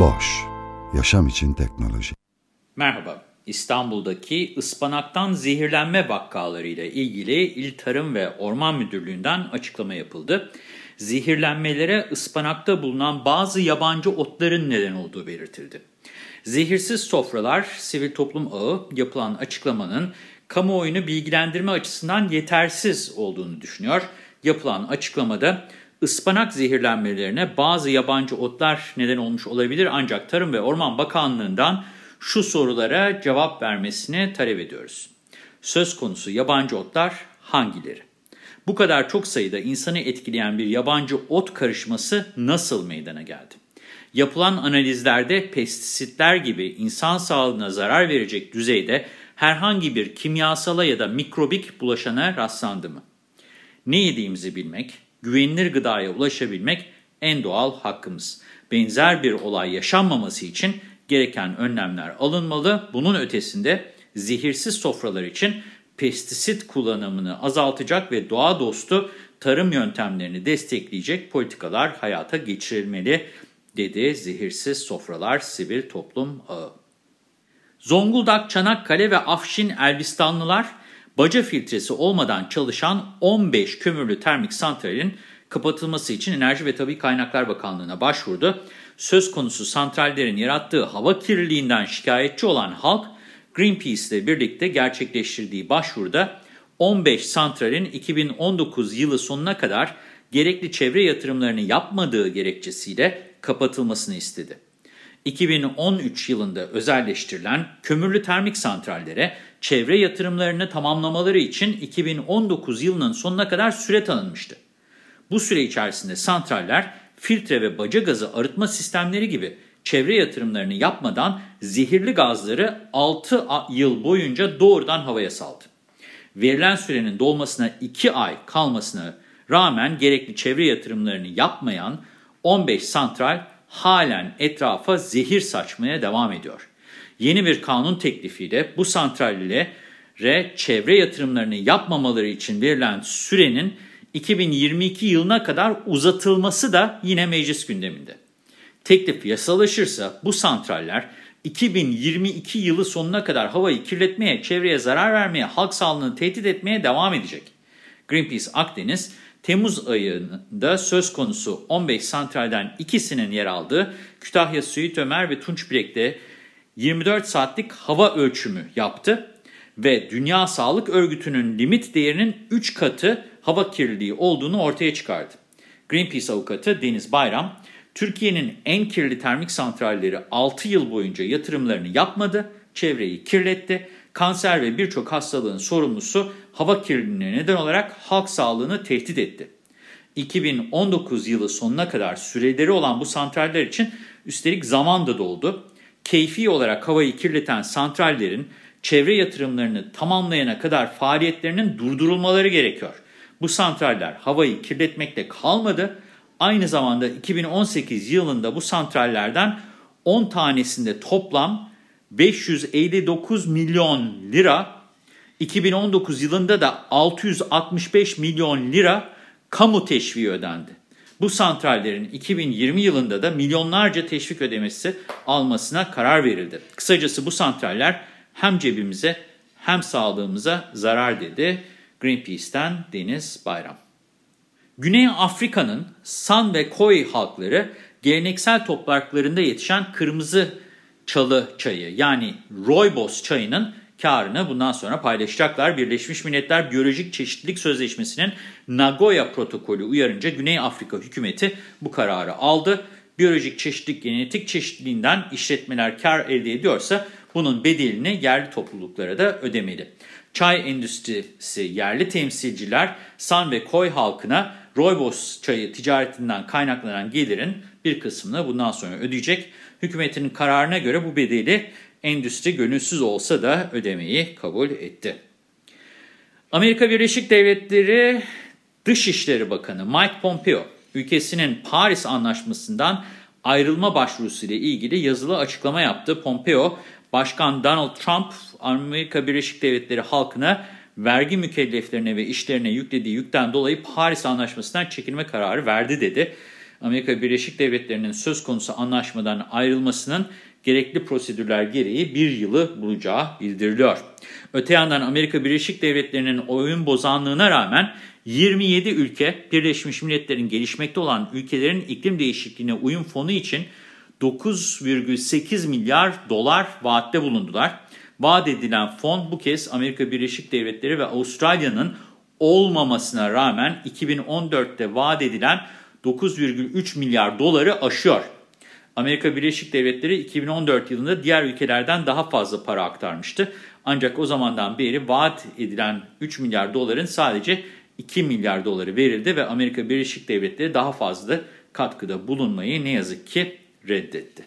Boş, yaşam için teknoloji. Merhaba, İstanbul'daki ıspanaktan zehirlenme vakalarıyla ilgili İl Tarım ve Orman Müdürlüğü'nden açıklama yapıldı. Zehirlenmelere ıspanakta bulunan bazı yabancı otların neden olduğu belirtildi. Zehirsiz Sofralar Sivil Toplum Ağı yapılan açıklamanın kamuoyunu bilgilendirme açısından yetersiz olduğunu düşünüyor. Yapılan açıklamada ıspanak zehirlenmelerine bazı yabancı otlar neden olmuş olabilir ancak Tarım ve Orman Bakanlığı'ndan şu sorulara cevap vermesini talep ediyoruz. Söz konusu yabancı otlar hangileri? Bu kadar çok sayıda insanı etkileyen bir yabancı ot karışması nasıl meydana geldi? Yapılan analizlerde pestisitler gibi insan sağlığına zarar verecek düzeyde herhangi bir kimyasala ya da mikrobik bulaşana rastlandı mı? Ne yediğimizi bilmek, güvenilir gıdaya ulaşabilmek en doğal hakkımız. Benzer bir olay yaşanmaması için gereken önlemler alınmalı. Bunun ötesinde zehirsiz sofralar için pestisit kullanımını azaltacak ve doğa dostu tarım yöntemlerini destekleyecek politikalar hayata geçirilmeli, dedi Zehirsiz Sofralar Sivil Toplum Ağı. Zonguldak, Çanakkale ve Afşin Elbistanlılar baca filtresi olmadan çalışan 15 kömürlü termik santralin kapatılması için Enerji ve Tabi Kaynaklar Bakanlığı'na başvurdu. Söz konusu santrallerin yarattığı hava kirliliğinden şikayetçi olan halk, Greenpeace ile birlikte gerçekleştirdiği başvuruda 15 santralin 2019 yılı sonuna kadar gerekli çevre yatırımlarını yapmadığı gerekçesiyle kapatılmasını istedi. 2013 yılında özelleştirilen kömürlü termik santrallere çevre yatırımlarını tamamlamaları için 2019 yılının sonuna kadar süre tanınmıştı. Bu süre içerisinde santraller filtre ve baca gazı arıtma sistemleri gibi çevre yatırımlarını yapmadan zehirli gazları 6 yıl boyunca doğrudan havaya saldı. Verilen sürenin dolmasına 2 ay kalmasına rağmen gerekli çevre yatırımlarını yapmayan 15 santral halen etrafa zehir saçmaya devam ediyor. Yeni bir kanun teklifiyle bu santrallere çevre yatırımlarını yapmamaları için verilen sürenin 2022 yılına kadar uzatılması da yine meclis gündeminde. Teklif yasalaşırsa bu santraller 2022 yılı sonuna kadar havayı kirletmeye, çevreye zarar vermeye, halk sağlığını tehdit etmeye devam edecek. Greenpeace Akdeniz, Temmuz ayında söz konusu 15 santralden ikisinin yer aldığı Kütahya, Söğüt Ömer ve Tunçbirek'te 24 saatlik hava ölçümü yaptı ve Dünya Sağlık Örgütü'nün limit değerinin 3 katı hava kirliliği olduğunu ortaya çıkardı. Greenpeace avukatı Deniz Bayram, Türkiye'nin en kirli termik santralleri 6 yıl boyunca yatırımlarını yapmadı, çevreyi kirletti, kanser ve birçok hastalığın sorumlusu hava kirliliğine neden olarak halk sağlığını tehdit etti. 2019 yılı sonuna kadar süreleri olan bu santraller için üstelik zaman da doldu. Keyfi olarak havayı kirleten santrallerin çevre yatırımlarını tamamlayana kadar faaliyetlerinin durdurulmaları gerekiyor. Bu santraller havayı kirletmekle kalmadı. Aynı zamanda 2018 yılında bu santrallerden 10 tanesinde toplam 559 milyon lira, 2019 yılında da 665 milyon lira kamu teşviği ödendi. Bu santrallerin 2020 yılında da milyonlarca teşvik ödemesi almasına karar verildi. Kısacası bu santraller hem cebimize hem sağlığımıza zarar dedi Greenpeace'ten Deniz Bayram. Güney Afrika'nın San ve Khoi halkları geleneksel topraklarında yetişen kırmızı çalı çayı yani rooibos çayının karını bundan sonra paylaşacaklar. Birleşmiş Milletler Biyolojik Çeşitlilik Sözleşmesi'nin Nagoya protokolü uyarınca Güney Afrika hükümeti bu kararı aldı. Biyolojik çeşitlilik genetik çeşitliliğinden işletmeler kar elde ediyorsa bunun bedelini yerli topluluklara da ödemeli. Çay endüstrisi yerli temsilciler San ve Koy halkına Rooibos çayı ticaretinden kaynaklanan gelirin bir kısmını bundan sonra ödeyecek. Hükümetin kararına göre bu bedeli endüstri gönülsüz olsa da ödemeyi kabul etti. Amerika Birleşik Devletleri Dışişleri Bakanı Mike Pompeo, ülkesinin Paris Anlaşması'ndan ayrılma başvurusu ile ilgili yazılı açıklama yaptı. Pompeo, Başkan Donald Trump, Amerika Birleşik Devletleri halkına vergi mükelleflerine ve işlerine yüklediği yükten dolayı Paris Anlaşması'ndan çekilme kararı verdi dedi. Amerika Birleşik Devletleri'nin söz konusu anlaşmadan ayrılmasının gerekli prosedürler gereği bir yılı bulacağı bildiriliyor. Öte yandan Amerika Birleşik Devletleri'nin oyun bozanlığına rağmen 27 ülke Birleşmiş Milletler'in gelişmekte olan ülkelerin iklim değişikliğine uyum fonu için 9,8 milyar dolar vaatte bulundular. Vaat edilen fon bu kez Amerika Birleşik Devletleri ve Avustralya'nın olmamasına rağmen 2014'te vaat edilen 9,3 milyar doları aşıyor. Amerika Birleşik Devletleri 2014 yılında diğer ülkelerden daha fazla para aktarmıştı. Ancak o zamandan beri vaat edilen 3 milyar doların sadece 2 milyar doları verildi ve Amerika Birleşik Devletleri daha fazla katkıda bulunmayı ne yazık ki reddetti.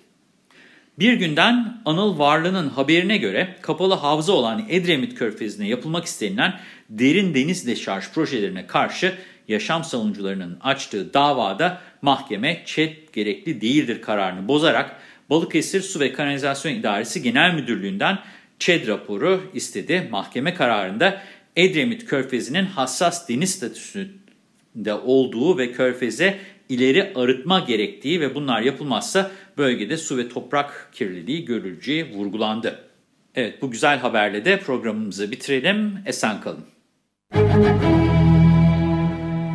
Bir günden Anıl Varlı'nın haberine göre kapalı havza olan Edremit Körfezi'ne yapılmak istenilen derin deniz deşarj projelerine karşı yaşam savunucularının açtığı davada mahkeme ÇED gerekli değildir kararını bozarak Balıkesir Su ve Kanalizasyon İdaresi Genel Müdürlüğü'nden ÇED raporu istedi. Mahkeme kararında Edremit Körfezi'nin hassas deniz statüsünde olduğu ve körfeze ileri arıtma gerektiği ve bunlar yapılmazsa bölgede su ve toprak kirliliği görüleceği vurgulandı. Evet bu güzel haberle de programımızı bitirelim. Esen kalın.